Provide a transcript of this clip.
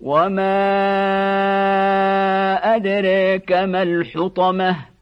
وما أدريك ما الحطمة